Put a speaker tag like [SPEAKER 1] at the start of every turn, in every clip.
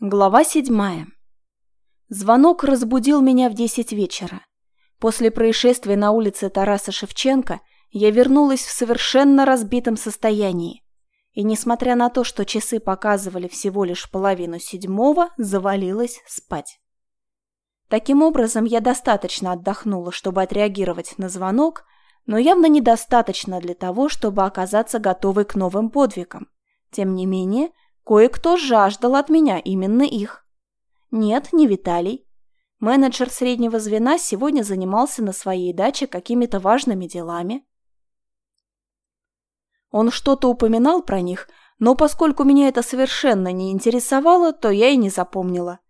[SPEAKER 1] Глава седьмая. Звонок разбудил меня в десять вечера. После происшествия на улице Тараса Шевченко я вернулась в совершенно разбитом состоянии. И несмотря на то, что часы показывали всего лишь половину седьмого, завалилась спать. Таким образом, я достаточно отдохнула, чтобы отреагировать на звонок, но явно недостаточно для того, чтобы оказаться готовой к новым подвигам. Тем не менее, Кое-кто жаждал от меня именно их. Нет, не Виталий. Менеджер среднего звена сегодня занимался на своей даче какими-то важными делами. Он что-то упоминал про них, но поскольку меня это совершенно не интересовало, то я и не запомнила.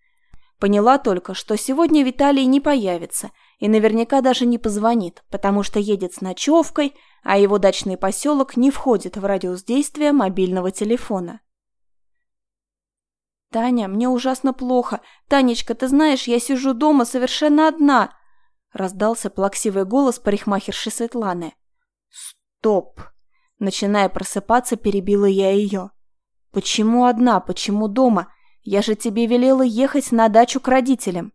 [SPEAKER 1] Поняла только, что сегодня Виталий не появится и наверняка даже не позвонит, потому что едет с ночевкой, а его дачный поселок не входит в радиус действия мобильного телефона. «Таня, мне ужасно плохо. Танечка, ты знаешь, я сижу дома совершенно одна!» Раздался плаксивый голос парикмахерши Светланы. «Стоп!» Начиная просыпаться, перебила я ее. «Почему одна? Почему дома? Я же тебе велела ехать на дачу к родителям».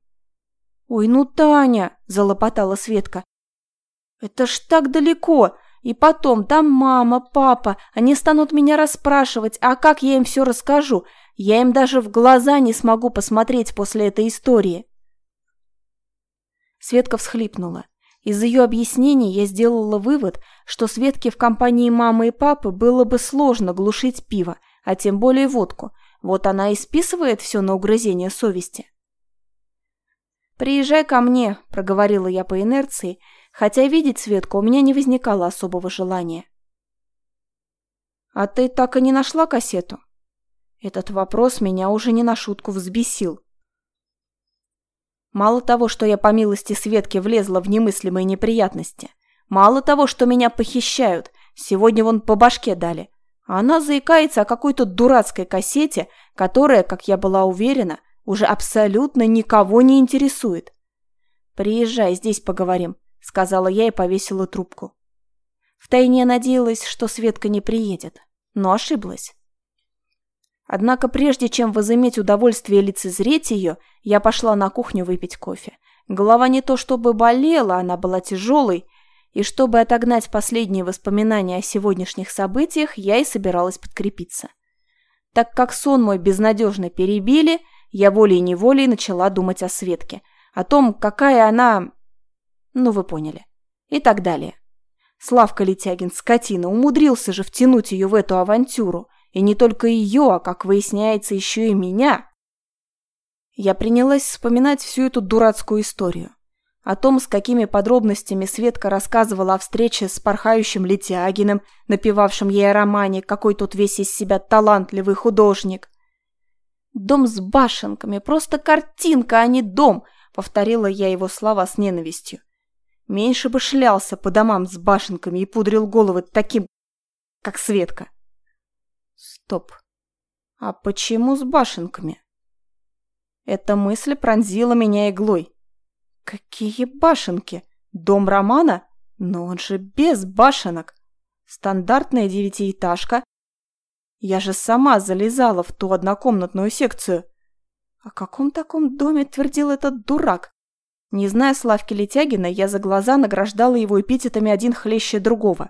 [SPEAKER 1] «Ой, ну, Таня!» – залопотала Светка. «Это ж так далеко! И потом, там мама, папа, они станут меня расспрашивать, а как я им все расскажу? Я им даже в глаза не смогу посмотреть после этой истории. Светка всхлипнула. Из ее объяснений я сделала вывод, что Светке в компании мамы и папы было бы сложно глушить пиво, а тем более водку. Вот она и списывает все на угрызение совести. «Приезжай ко мне», – проговорила я по инерции, хотя видеть Светку у меня не возникало особого желания. «А ты так и не нашла кассету?» Этот вопрос меня уже не на шутку взбесил. Мало того, что я по милости Светки влезла в немыслимые неприятности, мало того, что меня похищают, сегодня вон по башке дали, она заикается о какой-то дурацкой кассете, которая, как я была уверена, уже абсолютно никого не интересует. «Приезжай, здесь поговорим», — сказала я и повесила трубку. Втайне надеялась, что Светка не приедет, но ошиблась. Однако прежде чем возыметь удовольствие лицезреть ее, я пошла на кухню выпить кофе. Голова не то чтобы болела, она была тяжелой, и чтобы отогнать последние воспоминания о сегодняшних событиях, я и собиралась подкрепиться. Так как сон мой безнадежно перебили, я волей-неволей начала думать о Светке, о том, какая она... Ну, вы поняли. И так далее. Славка Летягин, скотина, умудрился же втянуть ее в эту авантюру – и не только ее, а, как выясняется, еще и меня. Я принялась вспоминать всю эту дурацкую историю. О том, с какими подробностями Светка рассказывала о встрече с порхающим Летиагиным, напевавшим ей о романе, какой тут весь из себя талантливый художник. «Дом с башенками, просто картинка, а не дом», — повторила я его слова с ненавистью. Меньше бы шлялся по домам с башенками и пудрил головы таким, как Светка. Стоп. А почему с башенками? Эта мысль пронзила меня иглой. Какие башенки? Дом Романа? Но он же без башенок. Стандартная девятиэтажка. Я же сама залезала в ту однокомнатную секцию. О каком таком доме твердил этот дурак? Не зная Славки Летягина, я за глаза награждала его эпитетами один хлеще другого.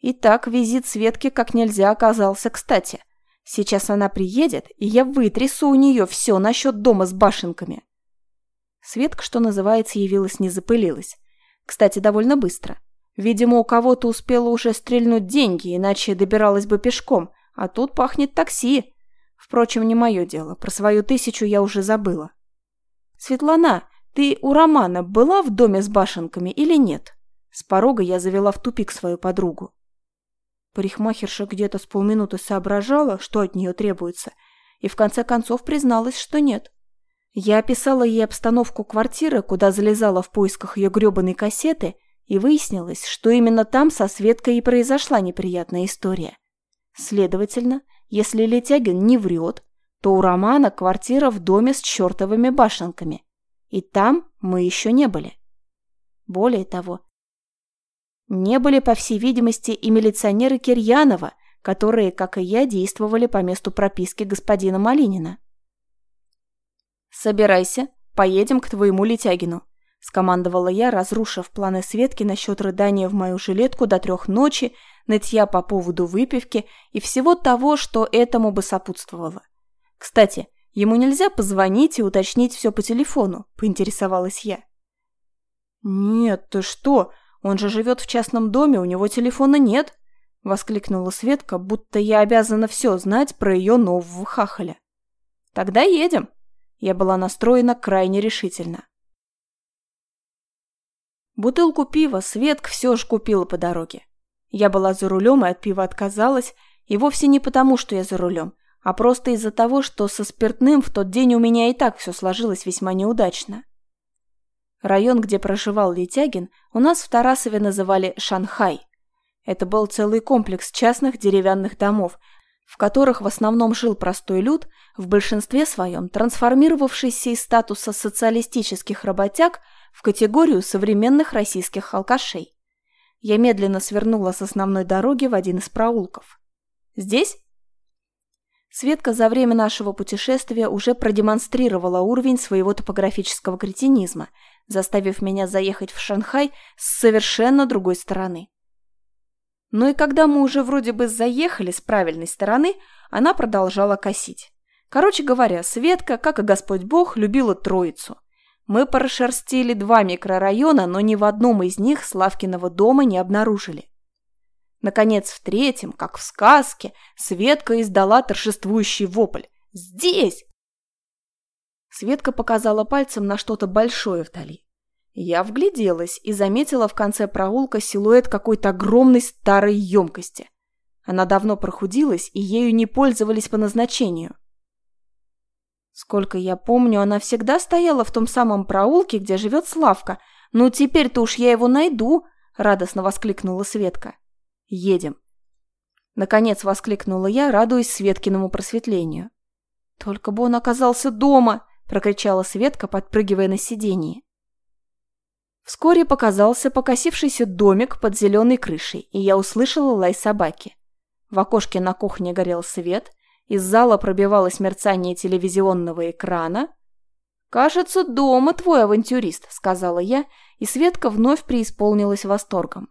[SPEAKER 1] Итак, визит Светки как нельзя оказался кстати. Сейчас она приедет, и я вытрясу у нее все насчет дома с башенками. Светка, что называется, явилась не запылилась. Кстати, довольно быстро. Видимо, у кого-то успела уже стрельнуть деньги, иначе добиралась бы пешком, а тут пахнет такси. Впрочем, не мое дело, про свою тысячу я уже забыла. «Светлана, ты у Романа была в доме с башенками или нет?» С порога я завела в тупик свою подругу. Парикмахерша где-то с полминуты соображала, что от нее требуется, и в конце концов призналась, что нет. Я описала ей обстановку квартиры, куда залезала в поисках ее гребаной кассеты, и выяснилось, что именно там со Светкой и произошла неприятная история. Следовательно, если Летягин не врет, то у Романа квартира в доме с чертовыми башенками. И там мы еще не были. Более того, не были, по всей видимости, и милиционеры Кирьянова, которые, как и я, действовали по месту прописки господина Малинина. «Собирайся, поедем к твоему Летягину», — скомандовала я, разрушив планы Светки насчет рыдания в мою жилетку до трех ночи, нытья по поводу выпивки и всего того, что этому бы сопутствовало. «Кстати, ему нельзя позвонить и уточнить все по телефону», — поинтересовалась я. «Нет, ты что? Он же живет в частном доме, у него телефона нет», — воскликнула Светка, будто я обязана все знать про ее нового хахаля. «Тогда едем». Я была настроена крайне решительно. Бутылку пива Светка все же купила по дороге. Я была за рулем и от пива отказалась, и вовсе не потому, что я за рулем, а просто из-за того, что со спиртным в тот день у меня и так все сложилось весьма неудачно. Район, где проживал Летягин, у нас в Тарасове называли Шанхай. Это был целый комплекс частных деревянных домов, в которых в основном жил простой люд, в большинстве своем трансформировавшийся из статуса социалистических работяг в категорию современных российских алкашей. Я медленно свернула с основной дороги в один из проулков. «Здесь?» Светка за время нашего путешествия уже продемонстрировала уровень своего топографического кретинизма, заставив меня заехать в Шанхай с совершенно другой стороны. Но и когда мы уже вроде бы заехали с правильной стороны, она продолжала косить. Короче говоря, Светка, как и Господь Бог, любила троицу. Мы прошерстили два микрорайона, но ни в одном из них Славкиного дома не обнаружили. Наконец, в третьем, как в сказке, Светка издала торжествующий вопль. «Здесь!» Светка показала пальцем на что-то большое вдали. Я вгляделась и заметила в конце проулка силуэт какой-то огромной старой емкости. Она давно прохудилась, и ею не пользовались по назначению. Сколько я помню, она всегда стояла в том самом проулке, где живет Славка. «Ну, теперь-то уж я его найду!» — радостно воскликнула Светка. «Едем!» Наконец воскликнула я, радуясь Светкиному просветлению. «Только бы он оказался дома!» — прокричала Светка, подпрыгивая на сиденье. Вскоре показался покосившийся домик под зеленой крышей, и я услышала лай собаки. В окошке на кухне горел свет, из зала пробивалось мерцание телевизионного экрана. «Кажется, дома твой авантюрист», — сказала я, и Светка вновь преисполнилась восторгом.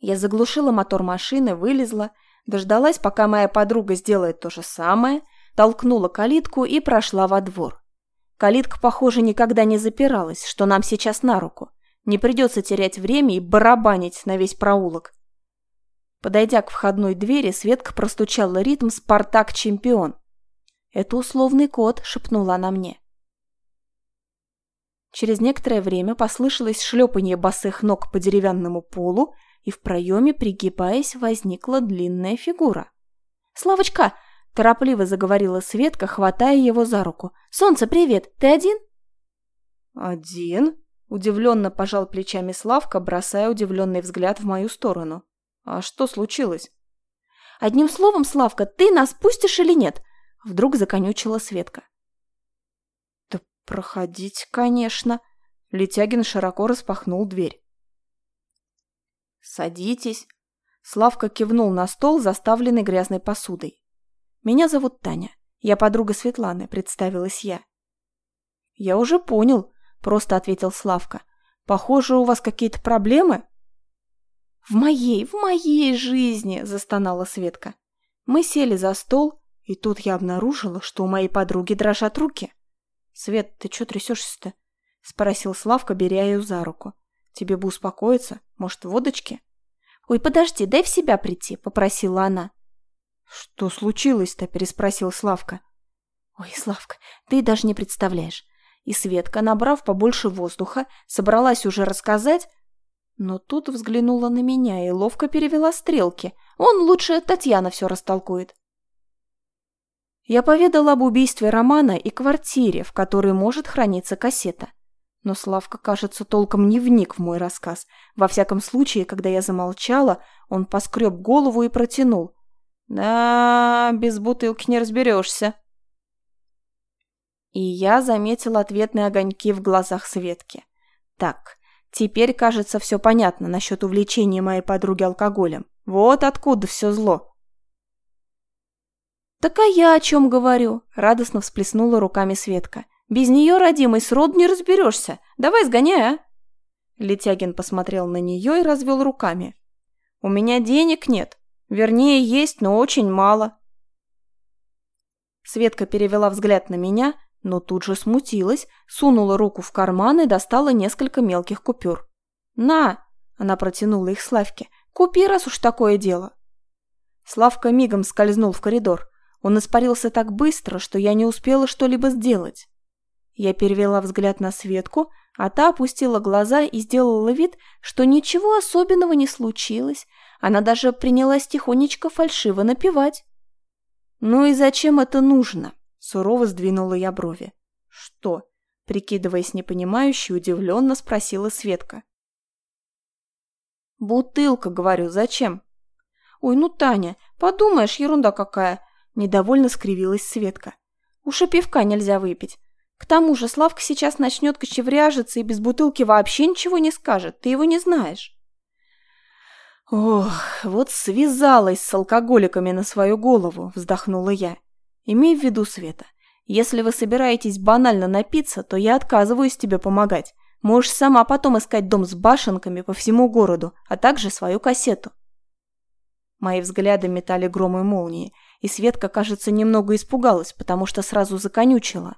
[SPEAKER 1] Я заглушила мотор машины, вылезла, дождалась, пока моя подруга сделает то же самое, толкнула калитку и прошла во двор. Калитка, похоже, никогда не запиралась, что нам сейчас на руку. Не придется терять время и барабанить на весь проулок. Подойдя к входной двери, Светка простучала ритм «Спартак-чемпион». «Это условный код», — шепнула она мне. Через некоторое время послышалось шлепанье босых ног по деревянному полу, и в проеме, пригибаясь, возникла длинная фигура. «Славочка, Торопливо заговорила Светка, хватая его за руку. «Солнце, привет! Ты один?»
[SPEAKER 2] «Один?» – удивленно пожал плечами Славка, бросая удивленный взгляд в мою сторону. «А что случилось?»
[SPEAKER 1] «Одним словом, Славка, ты нас пустишь или нет?» – вдруг законючила Светка.
[SPEAKER 2] «Да проходить, конечно!» – Летягин широко распахнул дверь.
[SPEAKER 1] «Садитесь!» – Славка кивнул на стол, заставленный грязной посудой. «Меня зовут Таня. Я подруга Светланы», — представилась я.
[SPEAKER 2] «Я уже понял», — просто ответил Славка. «Похоже, у вас какие-то проблемы?»
[SPEAKER 1] «В моей, в моей жизни!» – застонала Светка. Мы сели за стол, и тут я обнаружила, что у моей подруги дрожат руки.
[SPEAKER 2] «Свет, ты что трясешься-то?» – спросил Славка, беря ее за руку. «Тебе бы успокоиться. Может, водочки?»
[SPEAKER 1] «Ой, подожди, дай в себя прийти», – попросила она.
[SPEAKER 2] «Что случилось-то?» – переспросил Славка.
[SPEAKER 1] «Ой, Славка, ты даже не представляешь». И Светка, набрав побольше воздуха, собралась уже рассказать, но тут взглянула на меня и ловко перевела стрелки. Он лучше Татьяна все растолкует. Я поведала об убийстве Романа и квартире, в которой может храниться кассета. Но Славка, кажется, толком не вник в мой рассказ. Во всяком случае, когда я замолчала, он поскреб голову и протянул. Да, без бутылки не разберешься. И я заметил ответные огоньки в глазах Светки. Так, теперь, кажется, все понятно насчет увлечения моей подруги алкоголем. Вот откуда все зло.
[SPEAKER 2] «Так а я о чем говорю?» – радостно всплеснула руками Светка. «Без нее, родимый, сроду не разберешься. Давай сгоняй, а!»
[SPEAKER 1] Летягин посмотрел на нее и развел руками. «У меня денег нет. Вернее, есть, но очень мало». Светка перевела взгляд на меня, но тут же смутилась, сунула руку в карман и достала несколько мелких купюр. «На!» – она протянула их Славке. «Купи, раз уж такое дело». Славка мигом скользнул в коридор. Он испарился так быстро, что я не успела что-либо сделать. Я перевела взгляд на Светку, а та опустила глаза и сделала вид, что ничего особенного не случилось. Она даже принялась тихонечко фальшиво напевать. «Ну и зачем это нужно?» – сурово сдвинула я брови. «Что?» – прикидываясь непонимающе, удивленно спросила Светка. «Бутылка, говорю, зачем?» «Ой, ну, Таня, подумаешь, ерунда какая. Недовольно скривилась Светка. Уж и пивка нельзя выпить. К тому же Славка сейчас начнет кочевряжиться и без бутылки вообще ничего не скажет. Ты его не знаешь. Ох, вот связалась с алкоголиками на свою голову, вздохнула я. Имей в виду, Света, если вы собираетесь банально напиться, то я отказываюсь тебе помогать. Можешь сама потом искать дом с башенками по всему городу, а также свою кассету. Мои взгляды метали гром и молнии, и Светка, кажется, немного испугалась, потому что сразу законючила.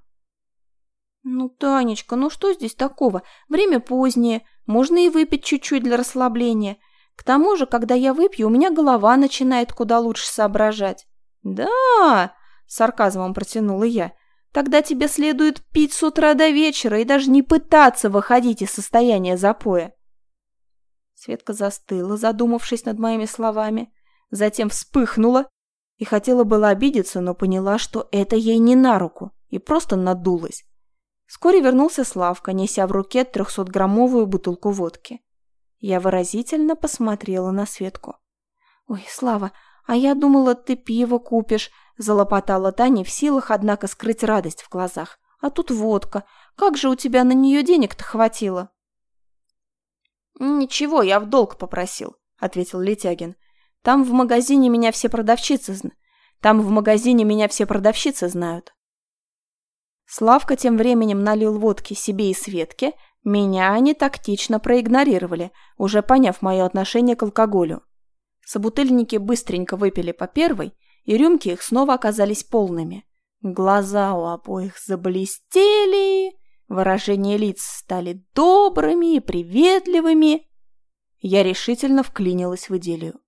[SPEAKER 1] «Ну, Танечка, ну что здесь такого? Время позднее, можно и выпить чуть-чуть для расслабления. К тому же, когда я выпью, у меня голова начинает куда лучше соображать». «Да!» – сарказмом протянула я. «Тогда тебе следует пить с утра до вечера и даже не пытаться выходить из состояния запоя». Светка застыла, задумавшись над моими словами затем вспыхнула и хотела было обидеться, но поняла, что это ей не на руку, и просто надулась. Вскоре вернулся Славка, неся в руке трехсотграммовую бутылку водки. Я выразительно посмотрела на Светку. «Ой, Слава, а я думала, ты пиво купишь», – залопотала Таня в силах, однако, скрыть радость в глазах. «А тут водка. Как же у тебя на нее денег-то хватило?» «Ничего, я в долг попросил», – ответил Летягин. Там в магазине меня все продавщицы зн... Там в магазине меня все продавщицы знают. Славка тем временем налил водки себе и Светке, меня они тактично проигнорировали, уже поняв мое отношение к алкоголю. Собутыльники быстренько выпили по первой, и рюмки их снова оказались полными. Глаза у обоих заблестели, выражения лиц стали добрыми и приветливыми. Я решительно вклинилась в идиллию.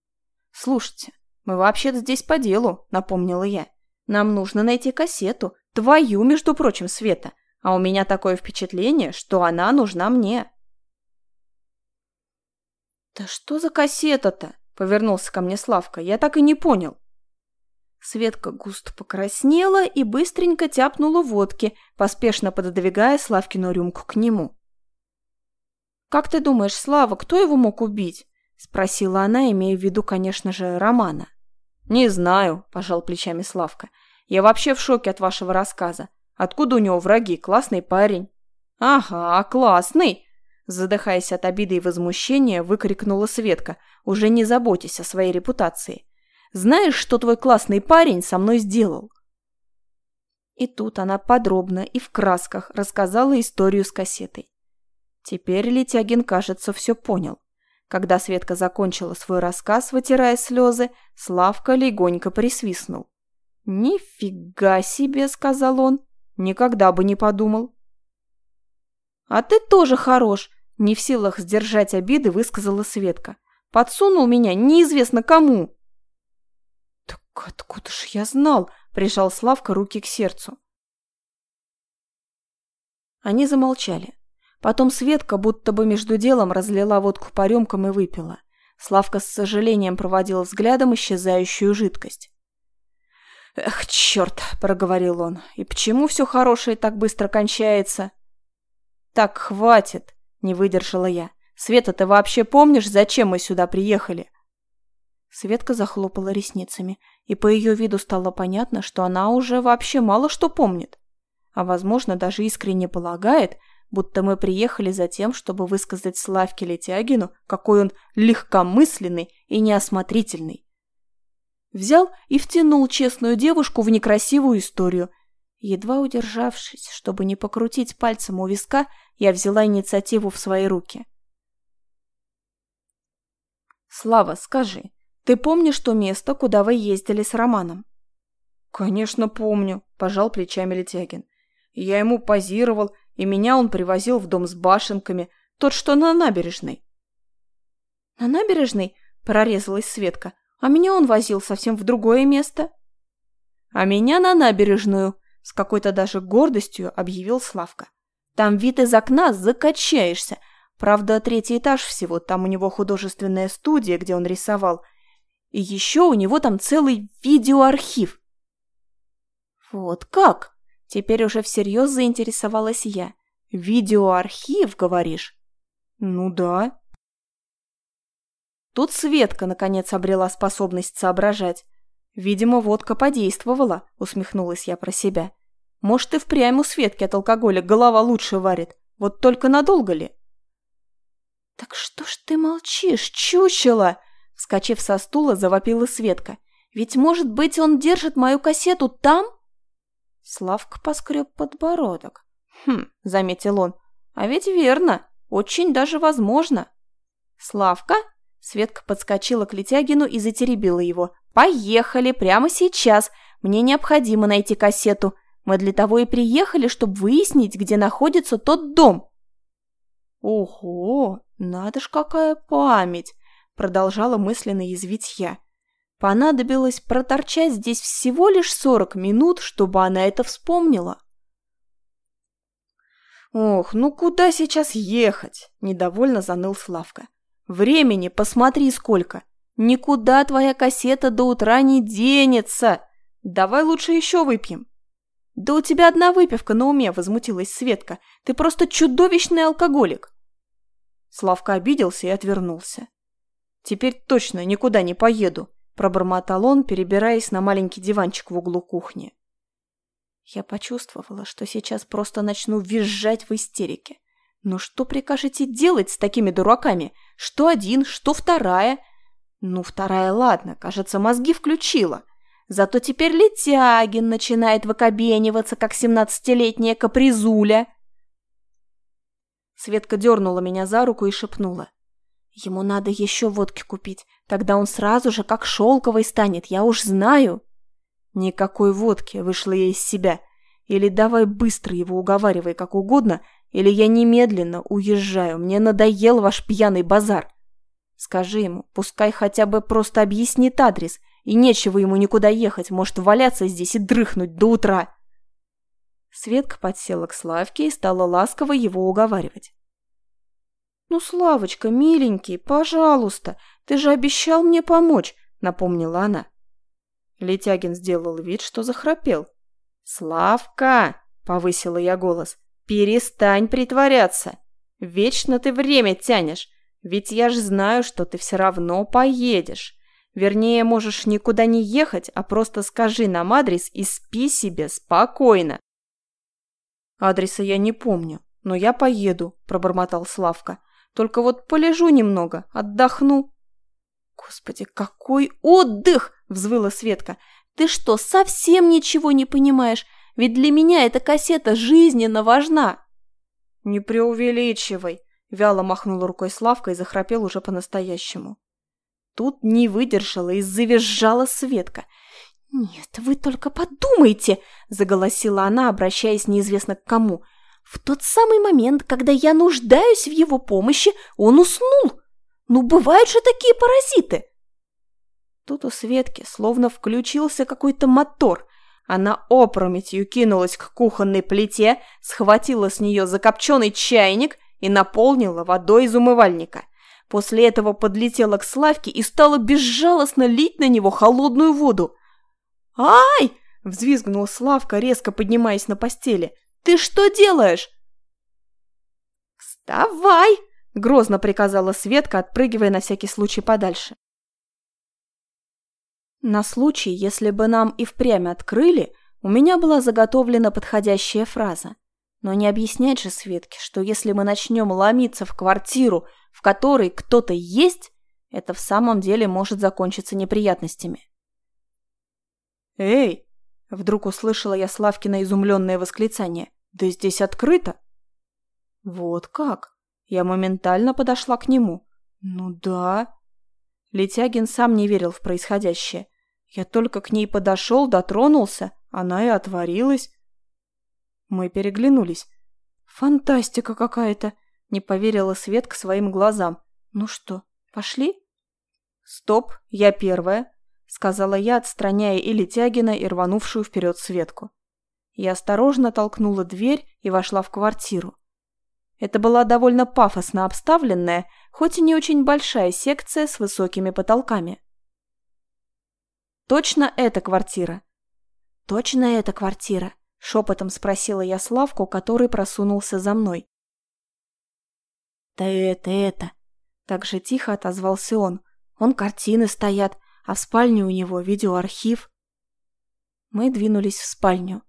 [SPEAKER 1] «Слушайте, мы вообще-то здесь по делу», — напомнила я. «Нам нужно найти кассету, твою, между прочим, Света, а у меня такое впечатление, что она нужна мне». «Да что за кассета-то?» — повернулся ко мне Славка. «Я так и не понял». Светка густо покраснела и быстренько тяпнула водки, поспешно пододвигая Славкину рюмку к нему. «Как ты думаешь, Слава, кто его мог убить?» Спросила она, имея в виду, конечно же, Романа. «Не знаю», – пожал плечами Славка. «Я вообще в шоке от вашего рассказа. Откуда у него враги? Классный парень». «Ага, классный!» Задыхаясь от обиды и возмущения, выкрикнула Светка, уже не заботясь о своей репутации. «Знаешь, что твой классный парень со мной сделал?» И тут она подробно и в красках рассказала историю с кассетой. Теперь Летягин, кажется, все понял. Когда Светка закончила свой рассказ, вытирая слезы, Славка легонько присвистнул. «Нифига себе!» — сказал он. «Никогда бы не подумал». «А ты тоже хорош!» — не в силах сдержать обиды, высказала Светка. «Подсунул меня неизвестно кому!» «Так откуда ж я знал?» — прижал Славка руки к сердцу. Они замолчали. Потом Светка будто бы между делом разлила водку по рюмкам и выпила. Славка с сожалением проводил взглядом исчезающую жидкость. «Эх, черт!» – проговорил он. «И почему все хорошее так быстро кончается?» «Так, хватит!» – не выдержала я. «Света, ты вообще помнишь, зачем мы сюда приехали?» Светка захлопала ресницами, и по ее виду стало понятно, что она уже вообще мало что помнит. А, возможно, даже искренне полагает, будто мы приехали за тем, чтобы высказать Славке Летягину, какой он легкомысленный и неосмотрительный. Взял и втянул честную девушку в некрасивую историю. Едва удержавшись, чтобы не покрутить пальцем у виска, я взяла инициативу в свои руки. «Слава, скажи, ты помнишь то место, куда вы ездили с Романом?»
[SPEAKER 2] «Конечно помню», – пожал плечами Летягин. «Я ему позировал, и меня он привозил в дом с башенками, тот, что на набережной».
[SPEAKER 1] «На набережной?» – прорезалась Светка. «А меня он возил совсем в другое место». «А меня на набережную», – с какой-то даже гордостью объявил Славка. «Там вид из окна закачаешься. Правда, третий этаж всего, там у него художественная студия, где он рисовал. И еще у него там целый видеоархив. «Вот как?» Теперь уже всерьез заинтересовалась я. «Видеоархив, говоришь?»
[SPEAKER 2] «Ну да».
[SPEAKER 1] Тут Светка, наконец, обрела способность соображать. «Видимо, водка подействовала», — усмехнулась я про себя. «Может, и впрямь у Светки от алкоголя голова лучше варит. Вот только надолго ли?» «Так что ж ты молчишь, чучело?» Вскочив со стула, завопила Светка. «Ведь, может быть, он держит мою кассету там?» Славка поскреб подбородок. «Хм», — заметил он, — «а ведь верно, очень даже возможно». «Славка?» — Светка подскочила к Летягину и затеребила его. «Поехали, прямо сейчас. Мне необходимо найти кассету. Мы для того и приехали, чтобы выяснить, где находится тот дом». «Ого, надо ж какая память!» — продолжала мысленно язвить я. Понадобилось проторчать здесь всего лишь сорок минут, чтобы она это вспомнила.
[SPEAKER 2] «Ох, ну куда сейчас ехать?» – недовольно заныл Славка.
[SPEAKER 1] «Времени посмотри сколько! Никуда твоя кассета до утра не денется! Давай лучше еще выпьем!» «Да у тебя одна выпивка на уме!» – возмутилась Светка. «Ты просто чудовищный алкоголик!»
[SPEAKER 2] Славка обиделся и отвернулся. «Теперь точно никуда не поеду!» пробормотал он, перебираясь на маленький диванчик в углу кухни.
[SPEAKER 1] Я почувствовала, что сейчас просто начну визжать в истерике. Но что прикажете делать с такими дураками? Что один, что вторая? Ну, вторая, ладно, кажется, мозги включила. Зато теперь Летягин начинает выкобениваться, как семнадцатилетняя капризуля. Светка дернула меня за руку и шепнула. Ему надо еще водки купить. Тогда он сразу же как шелковый станет, я уж знаю.
[SPEAKER 2] Никакой водки, вышла я из себя. Или давай быстро его уговаривай как угодно, или я немедленно уезжаю. Мне надоел ваш пьяный базар. Скажи ему, пускай хотя бы просто объяснит адрес, и нечего ему никуда ехать, может валяться здесь и дрыхнуть до утра. Светка подсела к Славке и стала ласково его уговаривать. «Ну, Славочка, миленький, пожалуйста, ты же обещал мне помочь», — напомнила она. Летягин сделал вид, что захрапел. «Славка!» — повысила я голос. «Перестань притворяться! Вечно ты время тянешь, ведь я ж знаю, что ты все равно поедешь. Вернее, можешь никуда не ехать, а просто скажи нам адрес и спи себе спокойно». «Адреса я не помню, но я поеду», — пробормотал Славка. Только вот полежу немного, отдохну».
[SPEAKER 1] «Господи, какой отдых!» – взвыла Светка. «Ты что, совсем ничего не понимаешь? Ведь для меня эта кассета жизненно важна!»
[SPEAKER 2] «Не преувеличивай!» – вяло махнула рукой Славка и захрапел уже по-настоящему.
[SPEAKER 1] Тут не выдержала и завизжала Светка. «Нет, вы только подумайте!» – заголосила она, обращаясь неизвестно к кому – в тот самый момент, когда я нуждаюсь в его помощи, он уснул. Ну, бывают же такие паразиты. Тут у Светки словно включился какой-то мотор. Она опрометью кинулась к кухонной плите, схватила с нее закопченный чайник и наполнила водой из умывальника. После этого подлетела к Славке и стала безжалостно лить на него холодную воду. «Ай!» – взвизгнул Славка, резко поднимаясь на постели. Ты что делаешь?» «Вставай!» – грозно приказала Светка, отпрыгивая на всякий случай подальше. На случай, если бы нам и впрямь открыли, у меня была заготовлена подходящая фраза. Но не объяснять же Светке, что если мы начнем ломиться в квартиру, в которой кто-то есть, это в самом деле может закончиться неприятностями.
[SPEAKER 2] «Эй!» – вдруг услышала я Славкина изумленное восклицание. «Да здесь открыто!» «Вот как?» Я моментально подошла к нему. «Ну да». Летягин сам не верил в происходящее. Я только к ней подошел, дотронулся, она и отворилась. Мы переглянулись. «Фантастика какая-то!» — не поверила Светка своим глазам. «Ну что, пошли?» «Стоп, я первая», — сказала я, отстраняя и Летягина, и рванувшую вперед Светку. Я осторожно толкнула дверь и вошла в квартиру. Это была довольно пафосно обставленная, хоть и не очень большая секция с высокими потолками. «Точно эта квартира?» «Точно эта квартира?» – шепотом спросила я Славку, который просунулся за мной. «Да это, это!» – так же тихо отозвался он. «Он картины стоят, а в спальне у него видеоархив». Мы двинулись в спальню.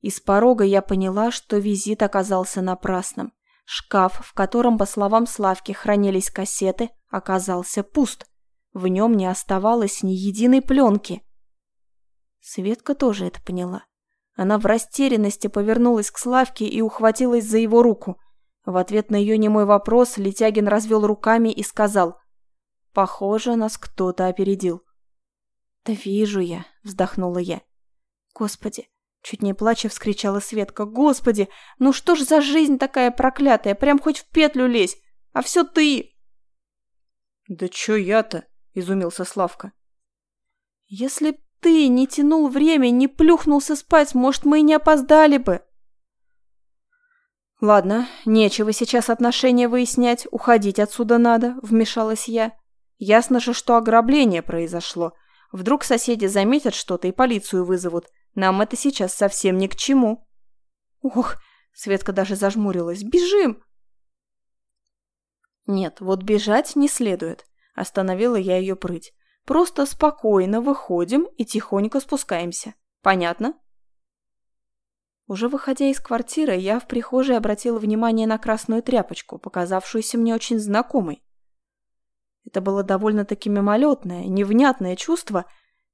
[SPEAKER 2] Из порога я поняла, что визит оказался напрасным. Шкаф, в котором, по словам Славки, хранились кассеты, оказался пуст. В нем не оставалось ни единой пленки. Светка тоже это поняла. Она в растерянности повернулась к Славке и ухватилась за его руку. В ответ на ее немой вопрос Летягин развел руками и сказал «Похоже, нас кто-то опередил». «Да вижу я», — вздохнула я. «Господи, Чуть не плача вскричала Светка. «Господи, ну что ж за жизнь такая проклятая? Прям хоть в петлю лезь! А все ты!» «Да чё я-то?» – изумился Славка.
[SPEAKER 1] «Если ты не тянул время, не плюхнулся спать, может, мы и не опоздали бы!»
[SPEAKER 2] «Ладно, нечего сейчас отношения выяснять, уходить отсюда надо», – вмешалась я. «Ясно же, что ограбление произошло. Вдруг соседи заметят что-то и полицию вызовут. Нам это сейчас совсем ни к чему.
[SPEAKER 1] Ох, Светка даже зажмурилась. Бежим!
[SPEAKER 2] Нет, вот бежать не следует. Остановила я ее прыть. Просто спокойно выходим и тихонько спускаемся. Понятно? Уже выходя из квартиры, я в прихожей обратила внимание на красную тряпочку, показавшуюся мне очень знакомой. Это было довольно-таки мимолетное, невнятное чувство,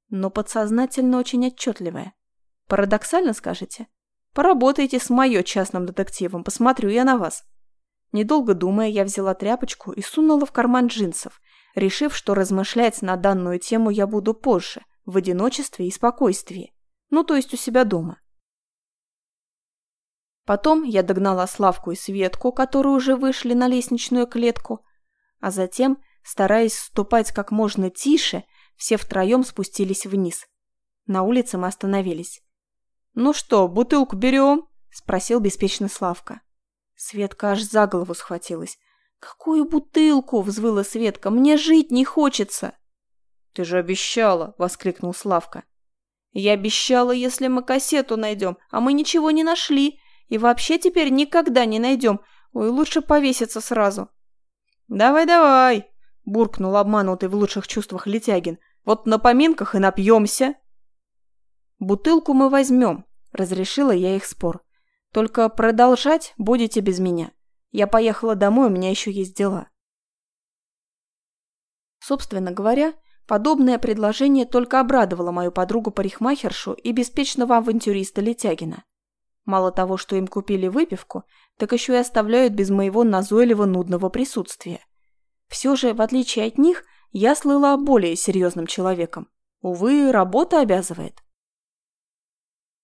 [SPEAKER 2] но подсознательно очень отчетливое. Парадоксально, скажете? Поработайте с моё частным детективом, посмотрю я на вас. Недолго думая, я взяла тряпочку и сунула в карман джинсов, решив, что размышлять на данную тему я буду позже, в одиночестве и спокойствии. Ну, то есть у себя дома. Потом я догнала Славку и Светку, которые уже вышли на лестничную клетку, а затем, стараясь ступать как можно тише, все втроем спустились вниз. На улице мы остановились. «Ну что, бутылку берем?» – спросил беспечно Славка. Светка аж за голову схватилась. «Какую бутылку?» – взвыла Светка. «Мне жить не хочется!» «Ты же обещала!» – воскликнул Славка. «Я обещала, если мы кассету найдем, а мы ничего не нашли. И вообще теперь никогда не найдем. Ой, лучше повеситься сразу». «Давай-давай!» – буркнул обманутый в лучших чувствах Летягин. «Вот на поминках и напьемся!» «Бутылку мы возьмем», – разрешила я их спор. «Только продолжать будете без меня. Я поехала домой, у меня еще есть дела». Собственно говоря, подобное предложение только обрадовало мою подругу-парикмахершу и беспечного авантюриста Летягина. Мало того, что им купили выпивку, так еще и оставляют без моего назойливо-нудного присутствия. Все же, в отличие от них, я слыла более серьезным человеком. Увы, работа обязывает.